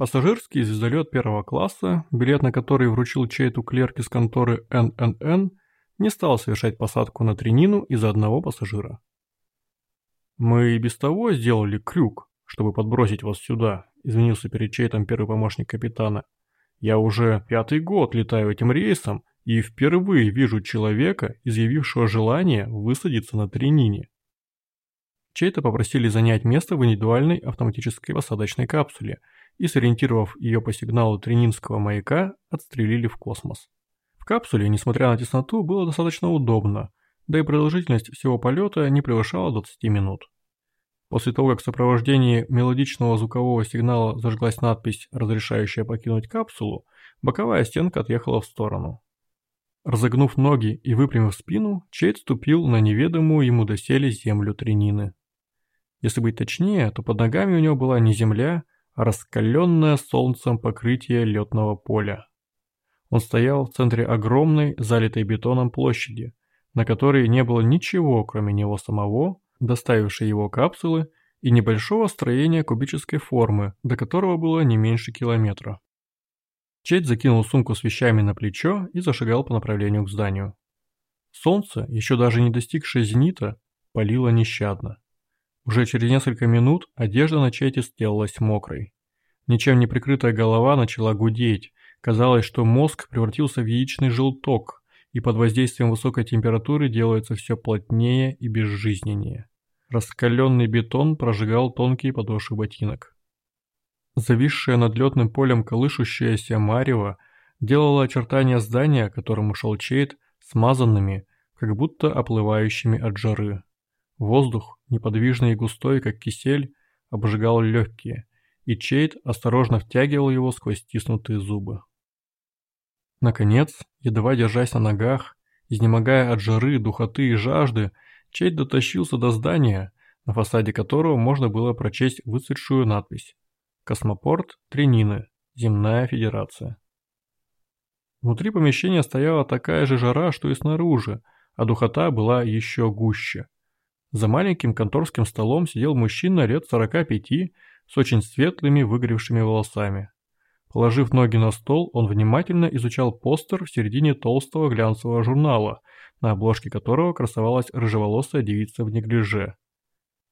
Пассажирский звездолет первого класса, билет на который вручил чей-то клерк из конторы ННН, не стал совершать посадку на Тренину из-за одного пассажира. «Мы и без того сделали крюк, чтобы подбросить вас сюда», извинился перед чейтом первый помощник капитана. «Я уже пятый год летаю этим рейсом и впервые вижу человека, изъявившего желание высадиться на Тренине». Чейта попросили занять место в индивидуальной автоматической посадочной капсуле и, сориентировав ее по сигналу Тренинского маяка, отстрелили в космос. В капсуле, несмотря на тесноту, было достаточно удобно, да и продолжительность всего полета не превышала 20 минут. После того, как в сопровождении мелодичного звукового сигнала зажглась надпись, разрешающая покинуть капсулу, боковая стенка отъехала в сторону. Разогнув ноги и выпрямив спину, Чейд ступил на неведомую ему доселе землю Тренины. Если быть точнее, то под ногами у него была не земля, раскаленное солнцем покрытие летного поля. Он стоял в центре огромной, залитой бетоном площади, на которой не было ничего, кроме него самого, доставившей его капсулы и небольшого строения кубической формы, до которого было не меньше километра. Чейд закинул сумку с вещами на плечо и зашагал по направлению к зданию. Солнце, еще даже не достигшее зенита, палило нещадно. Уже через несколько минут одежда на Чейте сделалась мокрой. Ничем не прикрытая голова начала гудеть, казалось, что мозг превратился в яичный желток, и под воздействием высокой температуры делается все плотнее и безжизненнее. Раскаленный бетон прожигал тонкие подошвы ботинок. Зависшее над летным полем колышущееся марево делало очертания здания, которому шел Чейд, смазанными, как будто оплывающими от жары. Воздух, неподвижный и густой, как кисель, обжигал легкие, и Чейд осторожно втягивал его сквозь стиснутые зубы. Наконец, едва держась на ногах, изнемогая от жары, духоты и жажды, Чейд дотащился до здания, на фасаде которого можно было прочесть выцветшую надпись «Космопорт Тренины. Земная Федерация». Внутри помещения стояла такая же жара, что и снаружи, а духота была еще гуще. За маленьким конторским столом сидел мужчина лет 45 с очень светлыми выгоревшими волосами. Положив ноги на стол, он внимательно изучал постер в середине толстого глянцевого журнала, на обложке которого красовалась рыжеволосая девица в неглиже.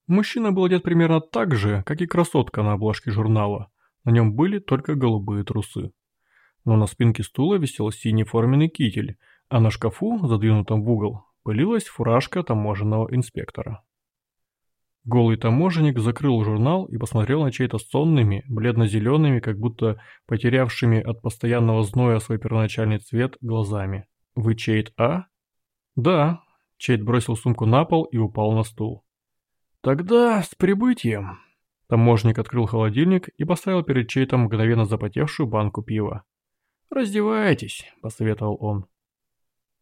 Мужчина был одет примерно так же, как и красотка на обложке журнала. На нем были только голубые трусы. Но на спинке стула висел синий форменный китель, а на шкафу, задвинутом в угол, пылилась фуражка таможенного инспектора. Голый таможенник закрыл журнал и посмотрел на чей-то сонными, бледно-зелеными, как будто потерявшими от постоянного зноя свой первоначальный цвет, глазами. «Вы Чейт А?» «Да». Чейт бросил сумку на пол и упал на стул. «Тогда с прибытием». Таможник открыл холодильник и поставил перед Чейтом мгновенно запотевшую банку пива. «Раздевайтесь», – посоветовал он.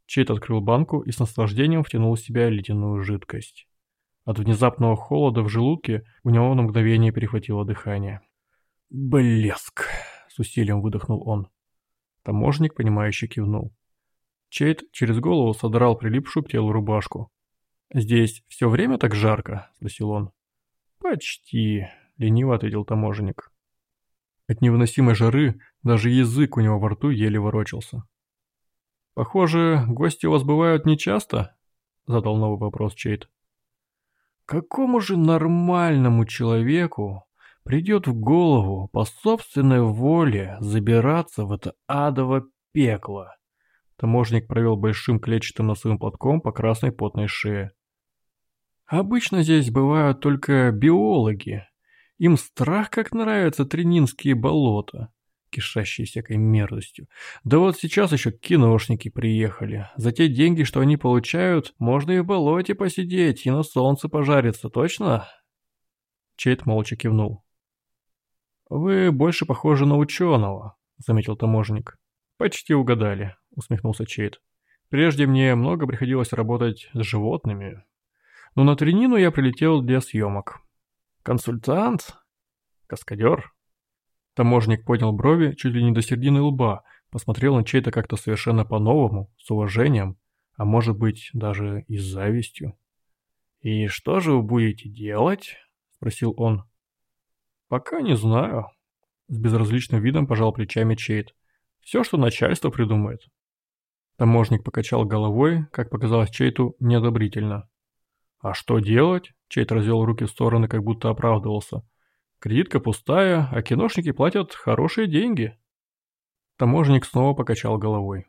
Чейт открыл банку и с наслаждением втянул в себя ледяную жидкость. От внезапного холода в желудке у него на мгновение перехватило дыхание. «Блеск!» — с усилием выдохнул он. Таможник, понимающе кивнул. Чейт через голову содрал прилипшую к телу рубашку. «Здесь все время так жарко?» — спросил он. «Почти», — лениво ответил таможенник. От невыносимой жары даже язык у него во рту еле ворочался. «Похоже, гости у вас бывают нечасто?» – задал новый вопрос Чейт. «Какому же нормальному человеку придет в голову по собственной воле забираться в это адово пекло?» Таможник провел большим клетчатым носовым платком по красной потной шее. «Обычно здесь бывают только биологи. Им страх как нравятся тренинские болота кишащие всякой мерзостью. Да вот сейчас еще киношники приехали. За те деньги, что они получают, можно и в болоте посидеть, и на солнце пожариться, точно?» Чейт молча кивнул. «Вы больше похожи на ученого», — заметил таможенник. «Почти угадали», — усмехнулся Чейт. «Прежде мне много приходилось работать с животными. Но на Тренину я прилетел для съемок. Консультант? Каскадер?» Таможник поднял брови чуть ли не до середины лба, посмотрел на чей-то как-то совершенно по-новому, с уважением, а может быть даже и с завистью. «И что же вы будете делать?» – спросил он. «Пока не знаю. С безразличным видом пожал плечами Чейт. Все, что начальство придумает. Таможник покачал головой, как показалось Чейту, неодобрительно. «А что делать?» Чейт развел руки в стороны, как будто оправдывался. «Кредитка пустая, а киношники платят хорошие деньги». Таможник снова покачал головой.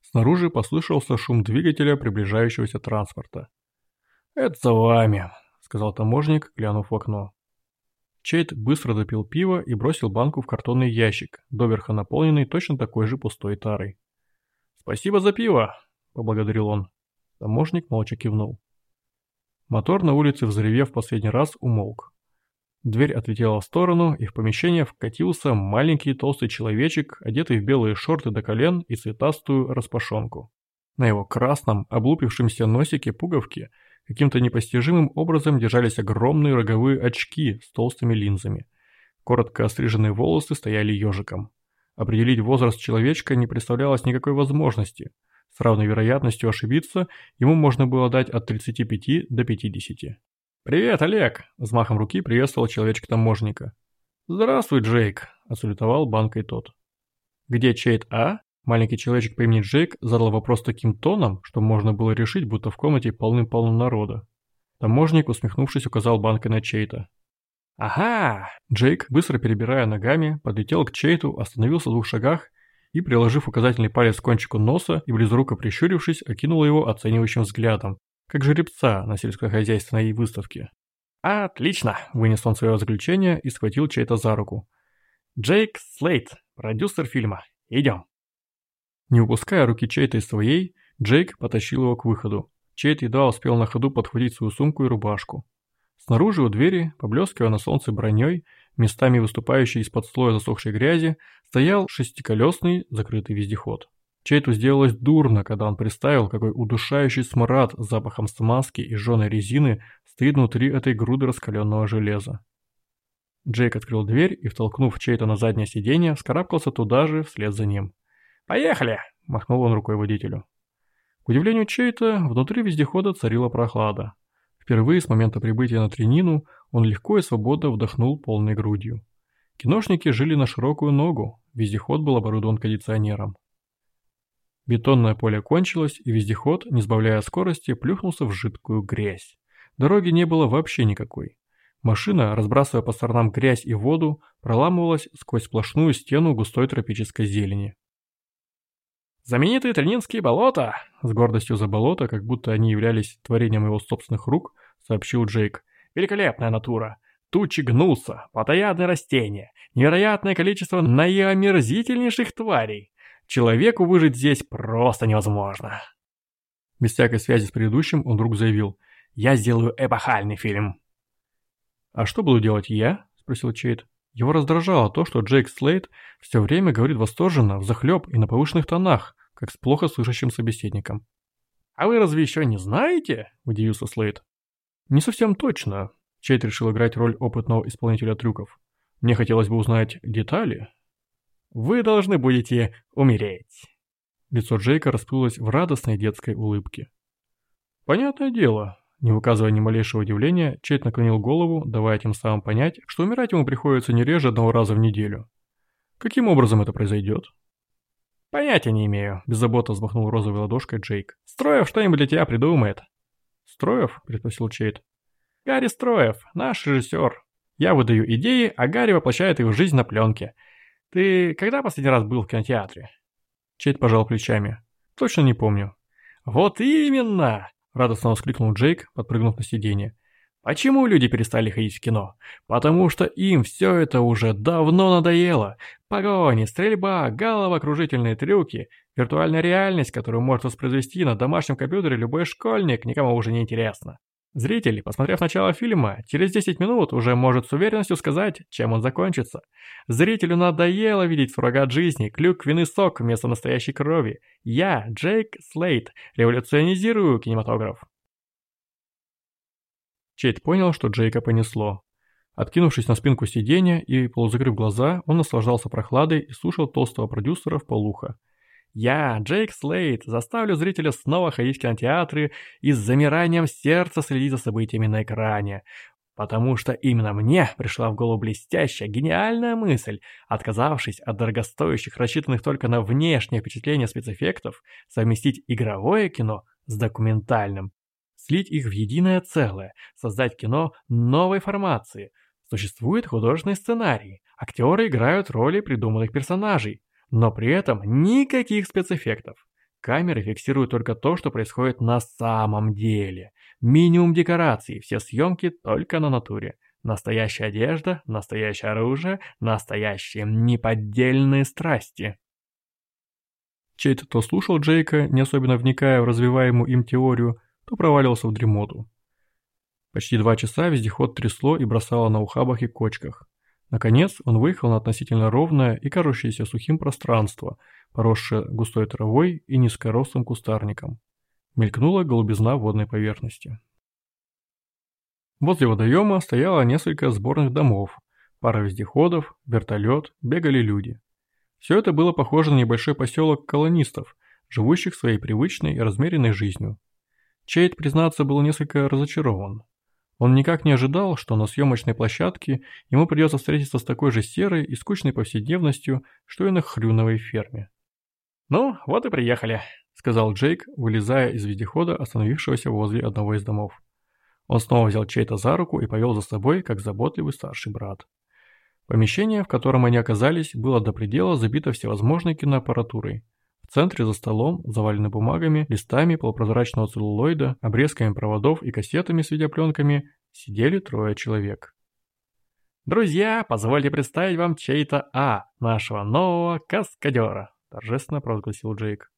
Снаружи послышался шум двигателя приближающегося транспорта. «Это за вами», — сказал таможник, глянув в окно. Чейт быстро допил пиво и бросил банку в картонный ящик, доверха наполненный точно такой же пустой тарой. «Спасибо за пиво», — поблагодарил он. Таможник молча кивнул. Мотор на улице, взревев последний раз, умолк. Дверь отлетела в сторону, и в помещение вкатился маленький толстый человечек, одетый в белые шорты до колен и цветастую распашонку. На его красном, облупившемся носике пуговки каким-то непостижимым образом держались огромные роговые очки с толстыми линзами. Коротко остриженные волосы стояли ежиком. Определить возраст человечка не представлялось никакой возможности. С равной вероятностью ошибиться ему можно было дать от 35 до 50. «Привет, Олег!» – взмахом руки приветствовал человечка-таможника. «Здравствуй, Джейк!» – отсулетовал банкой тот. «Где Чейт А?» Маленький человечек по имени Джейк задал вопрос таким тоном, что можно было решить, будто в комнате полным-полно народа. Таможник, усмехнувшись, указал банкой на Чейта. «Ага!» Джейк, быстро перебирая ногами, подлетел к Чейту, остановился в двух шагах и, приложив указательный палец к кончику носа и близоруко прищурившись, окинул его оценивающим взглядом, как жеребца на сельскохозяйственной выставке. «Отлично!» – вынес он свое заключение и схватил чей-то за руку. «Джейк Слейт, продюсер фильма. Идем!» Не упуская руки чей-то из своей, Джейк потащил его к выходу. Чейт едва успел на ходу подхватить свою сумку и рубашку. Снаружи у двери, поблескивая на солнце броней, местами выступающей из-под слоя засохшей грязи, стоял шестиколесный закрытый вездеход. Чейту сделалось дурно, когда он представил, какой удушающий смрад с запахом смазки и жженой резины стоит внутри этой груды раскаленного железа. Джейк открыл дверь и, втолкнув Чейта на заднее сиденье, вскарабкался туда же вслед за ним. «Поехали!» – махнул он рукой водителю. К удивлению Чейта, внутри вездехода царила прохлада. Впервые с момента прибытия на Тренину он легко и свободно вдохнул полной грудью. Киношники жили на широкую ногу, вездеход был оборудован кондиционером. Бетонное поле кончилось, и вездеход, не сбавляя скорости, плюхнулся в жидкую грязь. Дороги не было вообще никакой. Машина, разбрасывая по сторонам грязь и воду, проламывалась сквозь сплошную стену густой тропической зелени. «Знаменитые Тренинские болота!» С гордостью за болото, как будто они являлись творением его собственных рук, сообщил Джейк. «Великолепная натура! Тучи гнуса, плотоядные растения, невероятное количество наиомерзительнейших тварей. Человеку выжить здесь просто невозможно. Без всякой связи с предыдущим он вдруг заявил «Я сделаю эпохальный фильм». «А что буду делать я?» – спросил Чейд. Его раздражало то, что Джейк Слейд все время говорит восторженно, взахлеб и на повышенных тонах, как с плохо слышащим собеседником. «А вы разве еще не знаете?» – удивился Слейд. «Не совсем точно». Чейд решил играть роль опытного исполнителя трюков. «Мне хотелось бы узнать детали». Вы должны будете умереть. Лицо Джейка расплылось в радостной детской улыбке. Понятное дело. Не выказывая ни малейшего удивления, Чейт наклонил голову, давая тем самым понять, что умирать ему приходится не реже одного раза в неделю. Каким образом это произойдет? Понятия не имею, беззаботно взмахнул розовой ладошкой Джейк. Строев что-нибудь для тебя придумает. Строев? переспросил Чейт. Гарри Строев, наш режиссер. Я выдаю идеи, а Гарри воплощает их в жизнь на пленке. Ты когда последний раз был в кинотеатре? Чейд пожал плечами. Точно не помню. Вот именно! Радостно воскликнул Джейк, подпрыгнув на сиденье. Почему люди перестали ходить в кино? Потому что им все это уже давно надоело. Погони, стрельба, головокружительные трюки, виртуальная реальность, которую может воспроизвести на домашнем компьютере любой школьник, никому уже не интересно. Зритель, посмотрев начало фильма, через 10 минут уже может с уверенностью сказать, чем он закончится. Зрителю надоело видеть суррогат жизни, клюквенный сок вместо настоящей крови. Я, Джейк Слейт, революционизирую кинематограф. Чейд понял, что Джейка понесло. Откинувшись на спинку сиденья и полузакрыв глаза, он наслаждался прохладой и слушал толстого продюсера в полухо. Я, Джейк Слейд, заставлю зрителя снова ходить в кинотеатры и с замиранием сердца следить за событиями на экране. Потому что именно мне пришла в голову блестящая, гениальная мысль, отказавшись от дорогостоящих, рассчитанных только на внешнее впечатление спецэффектов, совместить игровое кино с документальным, слить их в единое целое, создать кино новой формации. Существует художественный сценарий, актеры играют роли придуманных персонажей, но при этом никаких спецэффектов. Камеры фиксируют только то, что происходит на самом деле. Минимум декораций, все съемки только на натуре. Настоящая одежда, настоящее оружие, настоящие неподдельные страсти. Чейт то слушал Джейка, не особенно вникая в развиваемую им теорию, то проваливался в дремоту. Почти два часа вездеход трясло и бросало на ухабах и кочках. Наконец он выехал на относительно ровное и кажущееся сухим пространство, поросшее густой травой и низкорослым кустарником. Мелькнула голубизна водной поверхности. Возле водоема стояло несколько сборных домов, пара вездеходов, вертолет, бегали люди. Все это было похоже на небольшой поселок колонистов, живущих своей привычной и размеренной жизнью. Чейд, признаться, был несколько разочарован. Он никак не ожидал, что на съемочной площадке ему придется встретиться с такой же серой и скучной повседневностью, что и на хрюновой ферме. «Ну, вот и приехали», — сказал Джейк, вылезая из вездехода, остановившегося возле одного из домов. Он снова взял чей-то за руку и повел за собой, как заботливый старший брат. Помещение, в котором они оказались, было до предела забито всевозможной киноаппаратурой. В центре за столом, заваленный бумагами, листами полупрозрачного целлулоида, обрезками проводов и кассетами с видеопленками, сидели трое человек. «Друзья, позвольте представить вам чей-то А, нашего нового каскадера», – торжественно провозгласил Джейк.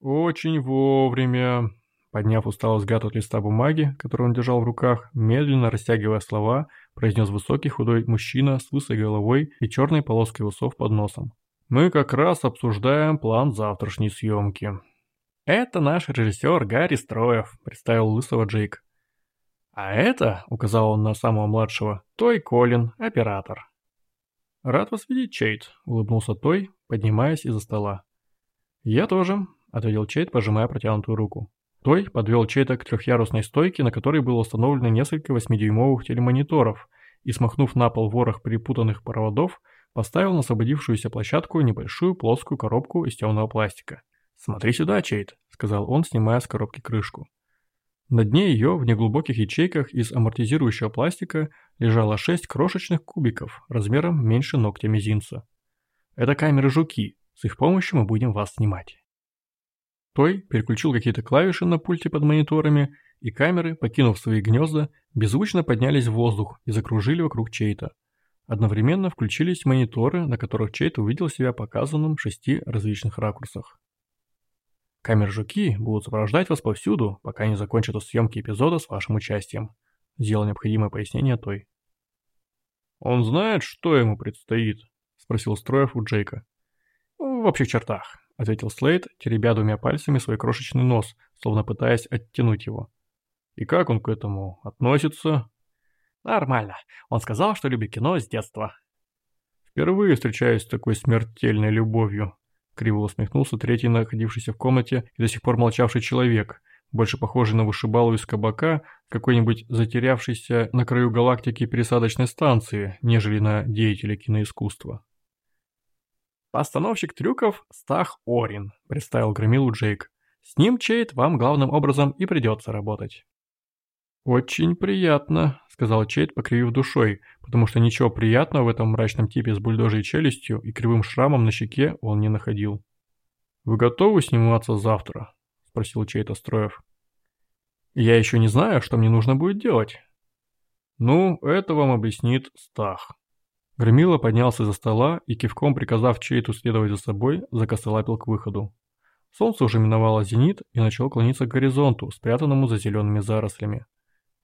«Очень вовремя», – подняв усталый взгляд от листа бумаги, который он держал в руках, медленно растягивая слова, произнес высокий худой мужчина с лысой головой и черной полоской усов под носом. Мы как раз обсуждаем план завтрашней съемки. Это наш режиссер Гарри Строев, представил лысого Джейк. А это, указал он на самого младшего, Той Колин, оператор. Рад вас видеть, Чейт, улыбнулся Той, поднимаясь из-за стола. Я тоже, ответил Чейт, пожимая протянутую руку. Той подвел Чейта к трехъярусной стойке, на которой было установлено несколько восьмидюймовых телемониторов, и, смахнув на пол ворох перепутанных проводов, Поставил на освободившуюся площадку небольшую плоскую коробку из темного пластика. «Смотри сюда, Чейт», — сказал он, снимая с коробки крышку. На дне ее, в неглубоких ячейках из амортизирующего пластика, лежало шесть крошечных кубиков размером меньше ногтя мизинца. Это камеры-жуки, с их помощью мы будем вас снимать. Той переключил какие-то клавиши на пульте под мониторами, и камеры, покинув свои гнезда, беззвучно поднялись в воздух и закружили вокруг Чейта. Одновременно включились мониторы, на которых Чейт увидел себя показанным в шести различных ракурсах. Камер-жуки будут сопровождать вас повсюду, пока не закончатся съемки эпизода с вашим участием. Сделал необходимое пояснение той. «Он знает, что ему предстоит?» – спросил Строев у Джейка. «В общих чертах», – ответил Слейд, теребя двумя пальцами свой крошечный нос, словно пытаясь оттянуть его. «И как он к этому относится?» Нормально. Он сказал, что любит кино с детства. Впервые встречаюсь с такой смертельной любовью. Криво усмехнулся третий, находившийся в комнате и до сих пор молчавший человек, больше похожий на вышибалу из кабака, какой-нибудь затерявшийся на краю галактики пересадочной станции, нежели на деятеля киноискусства. «Постановщик трюков Стах Орин», — представил Громилу Джейк. «С ним, Чейт, вам главным образом и придется работать». «Очень приятно», — сказал Чейд, покривив душой, потому что ничего приятного в этом мрачном типе с бульдожей челюстью и кривым шрамом на щеке он не находил. «Вы готовы сниматься завтра?» — спросил Чейд Остроев. «Я еще не знаю, что мне нужно будет делать». «Ну, это вам объяснит Стах». Громила поднялся из-за стола и, кивком приказав Чейту следовать за собой, закосолапил к выходу. Солнце уже миновало зенит и начало клониться к горизонту, спрятанному за зелеными зарослями.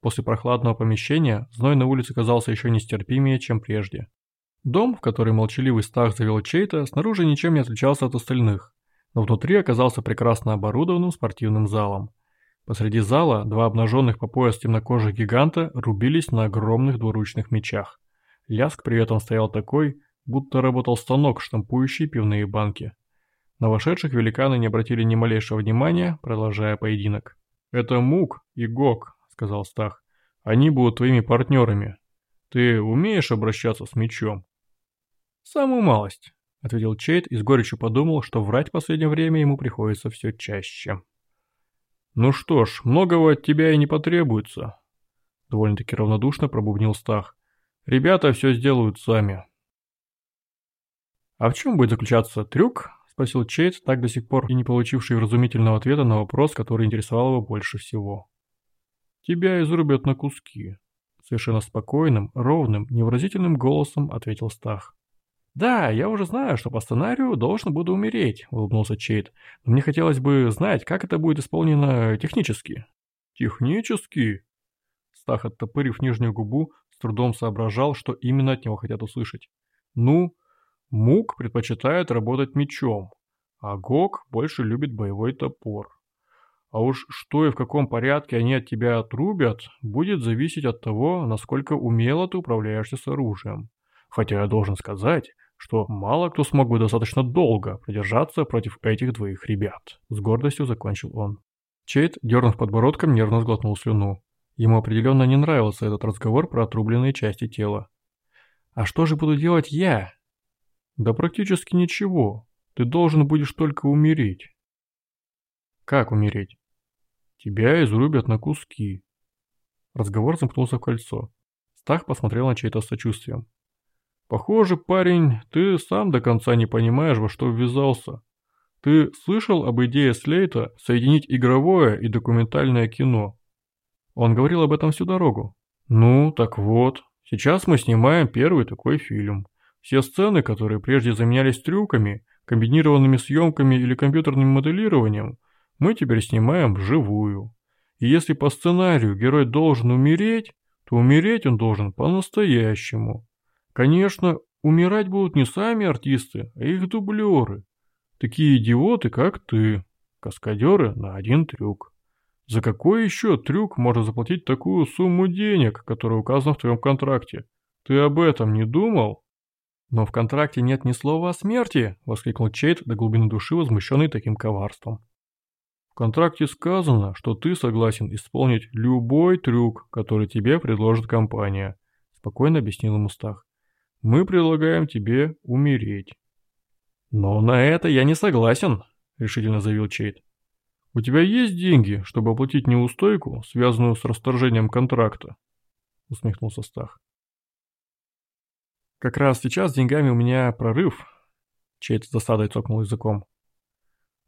После прохладного помещения зной на улице казался еще нестерпимее, чем прежде. Дом, в который молчаливый Стах завел чей-то, снаружи ничем не отличался от остальных, но внутри оказался прекрасно оборудованным спортивным залом. Посреди зала два обнаженных по пояс темнокожих гиганта рубились на огромных двуручных мечах. Ляск при этом стоял такой, будто работал станок, штампующий пивные банки. На вошедших великаны не обратили ни малейшего внимания, продолжая поединок. «Это Мук и Гок», сказал Стах. Они будут твоими партнерами. Ты умеешь обращаться с мечом?» «Самую малость», — ответил Чейд и с горечью подумал, что врать в последнее время ему приходится все чаще. «Ну что ж, многого от тебя и не потребуется», — довольно-таки равнодушно пробубнил Стах. «Ребята все сделают сами». «А в чем будет заключаться трюк?» — спросил Чейд, так до сих пор и не получивший вразумительного ответа на вопрос, который интересовал его больше всего. «Тебя изрубят на куски», — совершенно спокойным, ровным, невыразительным голосом ответил Стах. «Да, я уже знаю, что по сценарию должен буду умереть», — улыбнулся Чейд. «Но мне хотелось бы знать, как это будет исполнено технически». «Технически?» Стах, оттопырив нижнюю губу, с трудом соображал, что именно от него хотят услышать. «Ну, Мук предпочитает работать мечом, а Гог больше любит боевой топор. А уж что и в каком порядке они от тебя отрубят, будет зависеть от того, насколько умело ты управляешься с оружием. Хотя я должен сказать, что мало кто смог бы достаточно долго продержаться против этих двоих ребят. С гордостью закончил он. Чейд, дернув подбородком, нервно сглотнул слюну. Ему определенно не нравился этот разговор про отрубленные части тела. «А что же буду делать я?» «Да практически ничего. Ты должен будешь только умереть». «Как умереть?» «Тебя изрубят на куски». Разговор замкнулся в кольцо. Стах посмотрел на чей-то сочувствием. Похоже, парень, ты сам до конца не понимаешь, во что ввязался. Ты слышал об идее Слейта соединить игровое и документальное кино? Он говорил об этом всю дорогу. Ну, так вот, сейчас мы снимаем первый такой фильм. Все сцены, которые прежде заменялись трюками, комбинированными съемками или компьютерным моделированием, мы теперь снимаем вживую. И если по сценарию герой должен умереть, то умереть он должен по-настоящему. Конечно, умирать будут не сами артисты, а их дублеры. Такие идиоты, как ты. Каскадеры на один трюк. За какой еще трюк можно заплатить такую сумму денег, которая указана в твоем контракте? Ты об этом не думал? Но в контракте нет ни слова о смерти, воскликнул Чейт до глубины души, возмущенный таким коварством. В контракте сказано, что ты согласен исполнить любой трюк, который тебе предложит компания, спокойно объяснил ему Стах мы предлагаем тебе умереть». «Но на это я не согласен», — решительно заявил Чейд. «У тебя есть деньги, чтобы оплатить неустойку, связанную с расторжением контракта?» — усмехнулся Стах. «Как раз сейчас с деньгами у меня прорыв», — Чейд с досадой цокнул языком.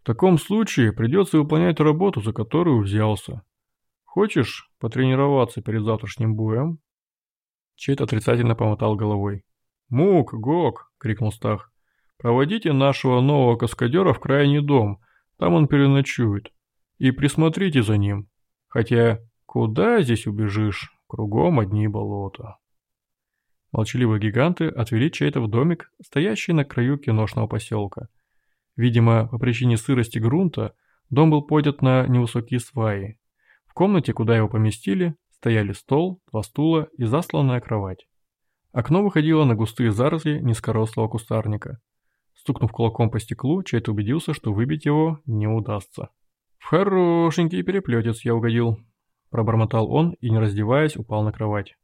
«В таком случае придется выполнять работу, за которую взялся. Хочешь потренироваться перед завтрашним боем?» Чейд отрицательно помотал головой. «Мук, Гок!» — крикнул Стах. «Проводите нашего нового каскадера в крайний дом, там он переночует. И присмотрите за ним. Хотя, куда здесь убежишь? Кругом одни болота». Молчаливые гиганты отвели чей-то в домик, стоящий на краю киношного поселка. Видимо, по причине сырости грунта, дом был поднят на невысокие сваи. В комнате, куда его поместили, стояли стол, два стула и засланная кровать. Окно выходило на густые заросли низкорослого кустарника. Стукнув кулаком по стеклу, Чайт убедился, что выбить его не удастся. «В хорошенький переплетец я угодил», – пробормотал он и, не раздеваясь, упал на кровать.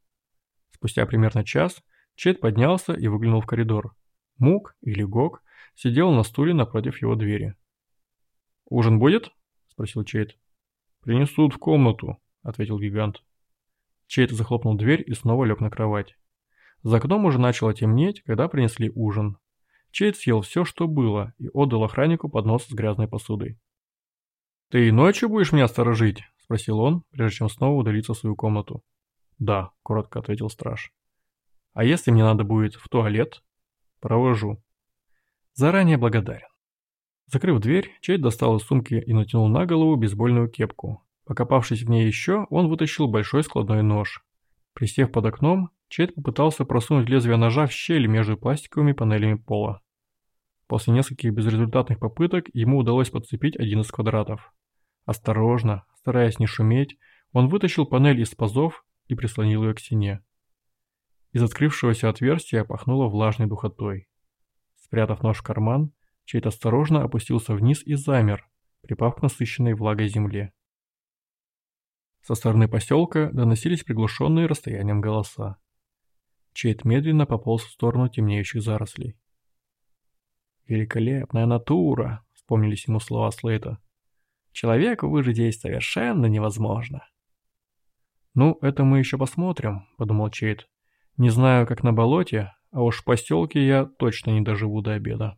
Спустя примерно час Чейт поднялся и выглянул в коридор. Мук, или Гог, сидел на стуле напротив его двери. «Ужин будет?» – спросил Чейт. «Принесут в комнату», – ответил гигант. Чейт захлопнул дверь и снова лег на кровать. За окном уже начало темнеть, когда принесли ужин. Чейд съел все, что было, и отдал охраннику поднос с грязной посудой. «Ты и ночью будешь меня сторожить?» – спросил он, прежде чем снова удалиться в свою комнату. «Да», – коротко ответил страж. «А если мне надо будет в туалет?» «Провожу». «Заранее благодарен». Закрыв дверь, Чейд достал из сумки и натянул на голову бейсбольную кепку. Покопавшись в ней еще, он вытащил большой складной нож. Присев под окном, Чейд попытался просунуть лезвие ножа в щель между пластиковыми панелями пола. После нескольких безрезультатных попыток ему удалось подцепить один из квадратов. Осторожно, стараясь не шуметь, он вытащил панель из пазов и прислонил ее к стене. Из открывшегося отверстия пахнуло влажной духотой. Спрятав нож в карман, Чейд осторожно опустился вниз и замер, припав к насыщенной влагой земле. Со стороны поселка доносились приглушенные расстоянием голоса. Чейд медленно пополз в сторону темнеющих зарослей. «Великолепная натура!» — вспомнились ему слова Слейта. «Человеку выжить здесь совершенно невозможно». «Ну, это мы еще посмотрим», — подумал Чейд. «Не знаю, как на болоте, а уж в поселке я точно не доживу до обеда».